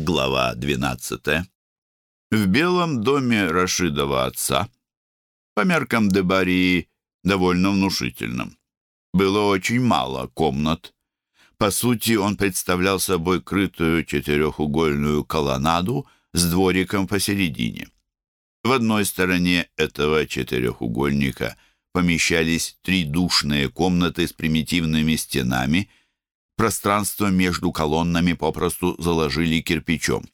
Глава 12. В белом доме Рашидова отца, по меркам Дебарии, довольно внушительным, было очень мало комнат. По сути, он представлял собой крытую четырехугольную колоннаду с двориком посередине. В одной стороне этого четырехугольника помещались три душные комнаты с примитивными стенами – Пространство между колоннами попросту заложили кирпичом.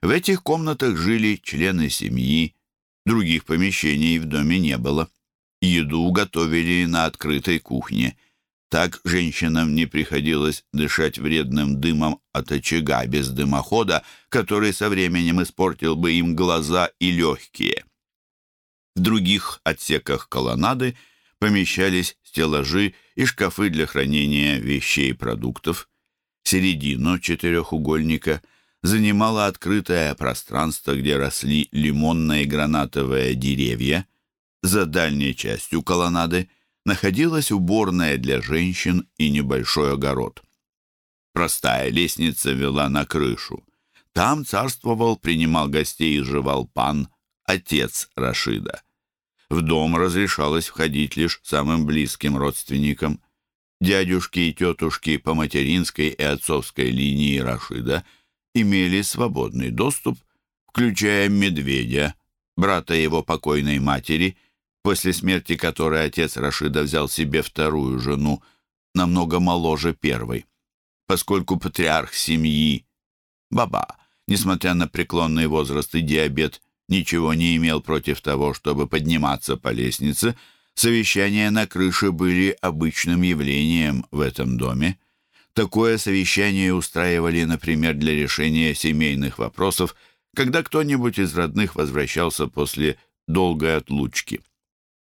В этих комнатах жили члены семьи, других помещений в доме не было. Еду готовили на открытой кухне. Так женщинам не приходилось дышать вредным дымом от очага без дымохода, который со временем испортил бы им глаза и легкие. В других отсеках колоннады помещались стеллажи и шкафы для хранения вещей и продуктов. Середину четырехугольника занимало открытое пространство, где росли лимонные и гранатовые деревья. За дальней частью колоннады находилась уборная для женщин и небольшой огород. Простая лестница вела на крышу. Там царствовал, принимал гостей и жевал пан, отец Рашида. В дом разрешалось входить лишь самым близким родственникам. Дядюшки и тетушки по материнской и отцовской линии Рашида имели свободный доступ, включая медведя, брата его покойной матери, после смерти которой отец Рашида взял себе вторую жену, намного моложе первой. Поскольку патриарх семьи, Баба, несмотря на преклонный возраст и диабет, ничего не имел против того, чтобы подниматься по лестнице, совещания на крыше были обычным явлением в этом доме. Такое совещание устраивали, например, для решения семейных вопросов, когда кто-нибудь из родных возвращался после долгой отлучки.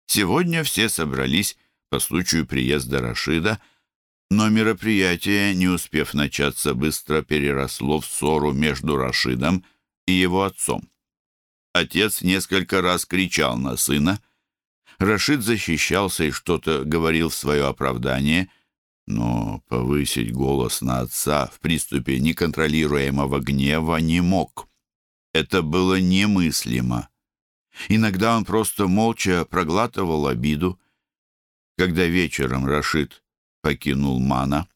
Сегодня все собрались по случаю приезда Рашида, но мероприятие, не успев начаться, быстро переросло в ссору между Рашидом и его отцом. Отец несколько раз кричал на сына. Рашид защищался и что-то говорил в свое оправдание, но повысить голос на отца в приступе неконтролируемого гнева не мог. Это было немыслимо. Иногда он просто молча проглатывал обиду. Когда вечером Рашид покинул Мана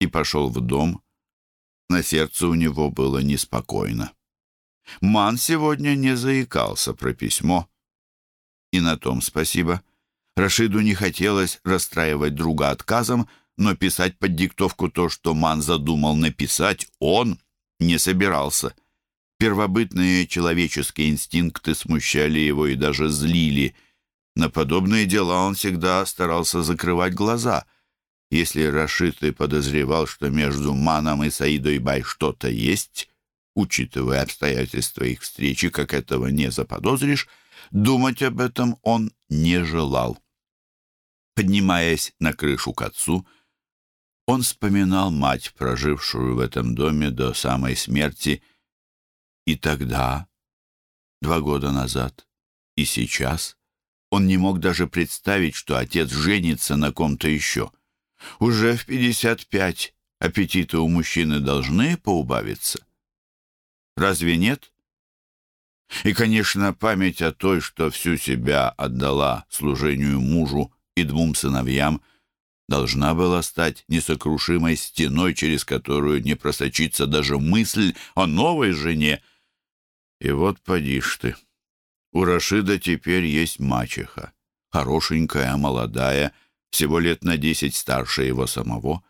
и пошел в дом, на сердце у него было неспокойно. Ман сегодня не заикался про письмо. И на том спасибо. Рашиду не хотелось расстраивать друга отказом, но писать под диктовку то, что Ман задумал написать, он не собирался. Первобытные человеческие инстинкты смущали его и даже злили. На подобные дела он всегда старался закрывать глаза. Если Рашид и подозревал, что между Маном и Саидой Бай что-то есть, учитывая обстоятельства их встречи, как этого не заподозришь, думать об этом он не желал. Поднимаясь на крышу к отцу, он вспоминал мать, прожившую в этом доме до самой смерти, и тогда, два года назад, и сейчас, он не мог даже представить, что отец женится на ком-то еще. Уже в пятьдесят пять аппетиты у мужчины должны поубавиться. Разве нет? И, конечно, память о той, что всю себя отдала служению мужу и двум сыновьям, должна была стать несокрушимой стеной, через которую не просочится даже мысль о новой жене. И вот поди ж ты. У Рашида теперь есть мачеха, хорошенькая, молодая, всего лет на десять старше его самого.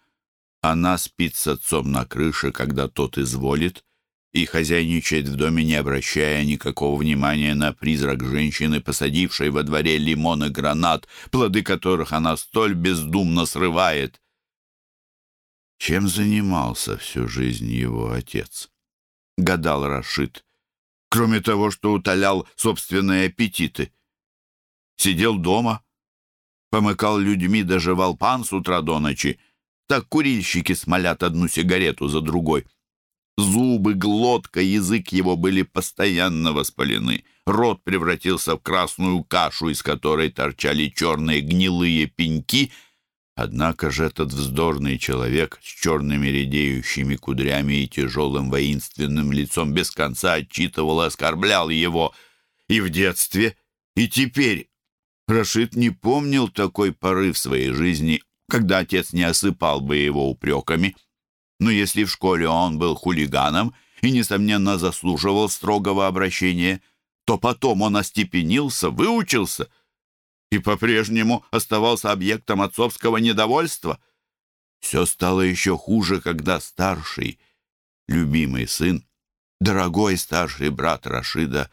Она спит с отцом на крыше, когда тот изволит, и хозяйничает в доме, не обращая никакого внимания на призрак женщины, посадившей во дворе лимон и гранат, плоды которых она столь бездумно срывает. Чем занимался всю жизнь его отец? Гадал Рашид. Кроме того, что утолял собственные аппетиты. Сидел дома, помыкал людьми, доживал пан с утра до ночи. Так курильщики смолят одну сигарету за другой — Зубы, глотка, язык его были постоянно воспалены. Рот превратился в красную кашу, из которой торчали черные гнилые пеньки, Однако же этот вздорный человек с черными редеющими кудрями и тяжелым воинственным лицом без конца отчитывал и оскорблял его и в детстве, и теперь. Рашид не помнил такой поры в своей жизни, когда отец не осыпал бы его упреками. Но если в школе он был хулиганом и, несомненно, заслуживал строгого обращения, то потом он остепенился, выучился — и по-прежнему оставался объектом отцовского недовольства. Все стало еще хуже, когда старший, любимый сын, дорогой старший брат Рашида,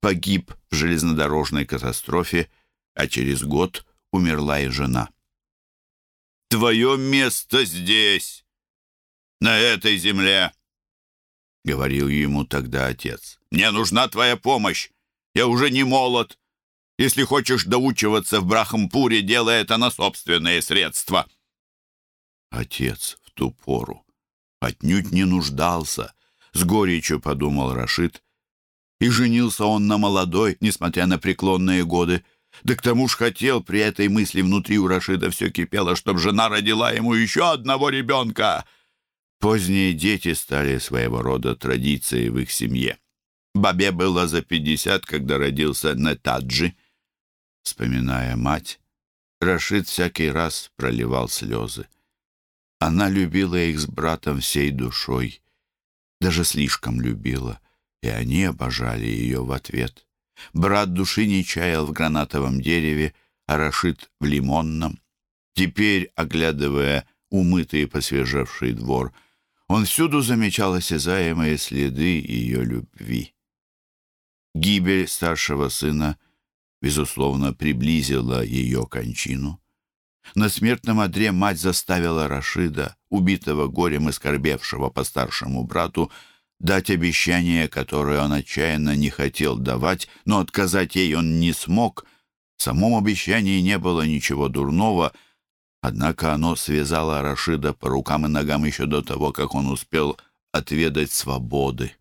погиб в железнодорожной катастрофе, а через год умерла и жена. «Твое место здесь, на этой земле!» — говорил ему тогда отец. «Мне нужна твоя помощь! Я уже не молод, если хочешь доучиваться в Брахампуре, делай это на собственные средства». Отец в ту пору отнюдь не нуждался, с горечью подумал Рашид. И женился он на молодой, несмотря на преклонные годы. Да к тому ж хотел, при этой мысли внутри у Рашида все кипело, чтобы жена родила ему еще одного ребенка. Поздние дети стали своего рода традицией в их семье. Бабе было за пятьдесят, когда родился Нетаджи — Вспоминая мать, Рашид всякий раз проливал слезы. Она любила их с братом всей душой, даже слишком любила, и они обожали ее в ответ. Брат души не чаял в гранатовом дереве, а Рашид в лимонном. Теперь, оглядывая умытый и посвежевший двор, он всюду замечал осязаемые следы ее любви. Гибель старшего сына — безусловно, приблизила ее кончину. На смертном одре мать заставила Рашида, убитого горем и скорбевшего по старшему брату, дать обещание, которое он отчаянно не хотел давать, но отказать ей он не смог. В самом обещании не было ничего дурного, однако оно связало Рашида по рукам и ногам еще до того, как он успел отведать свободы.